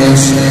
minutes.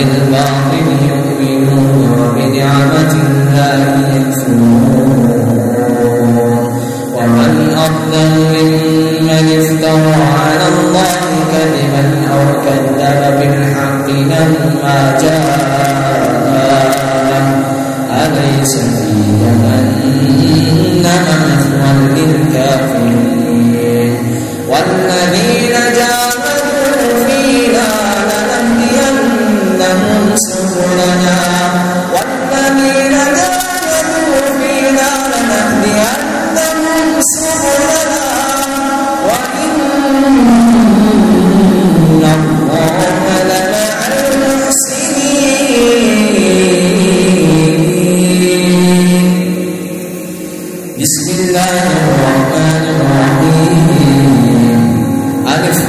وبالباطل يؤمنون وبنعمة الله يكفرون. ومن أظلم ممن افترى على الله كذبا أو كذب بالحق لما جاء أليس في جهنم مثوى للكافرين؟ والذين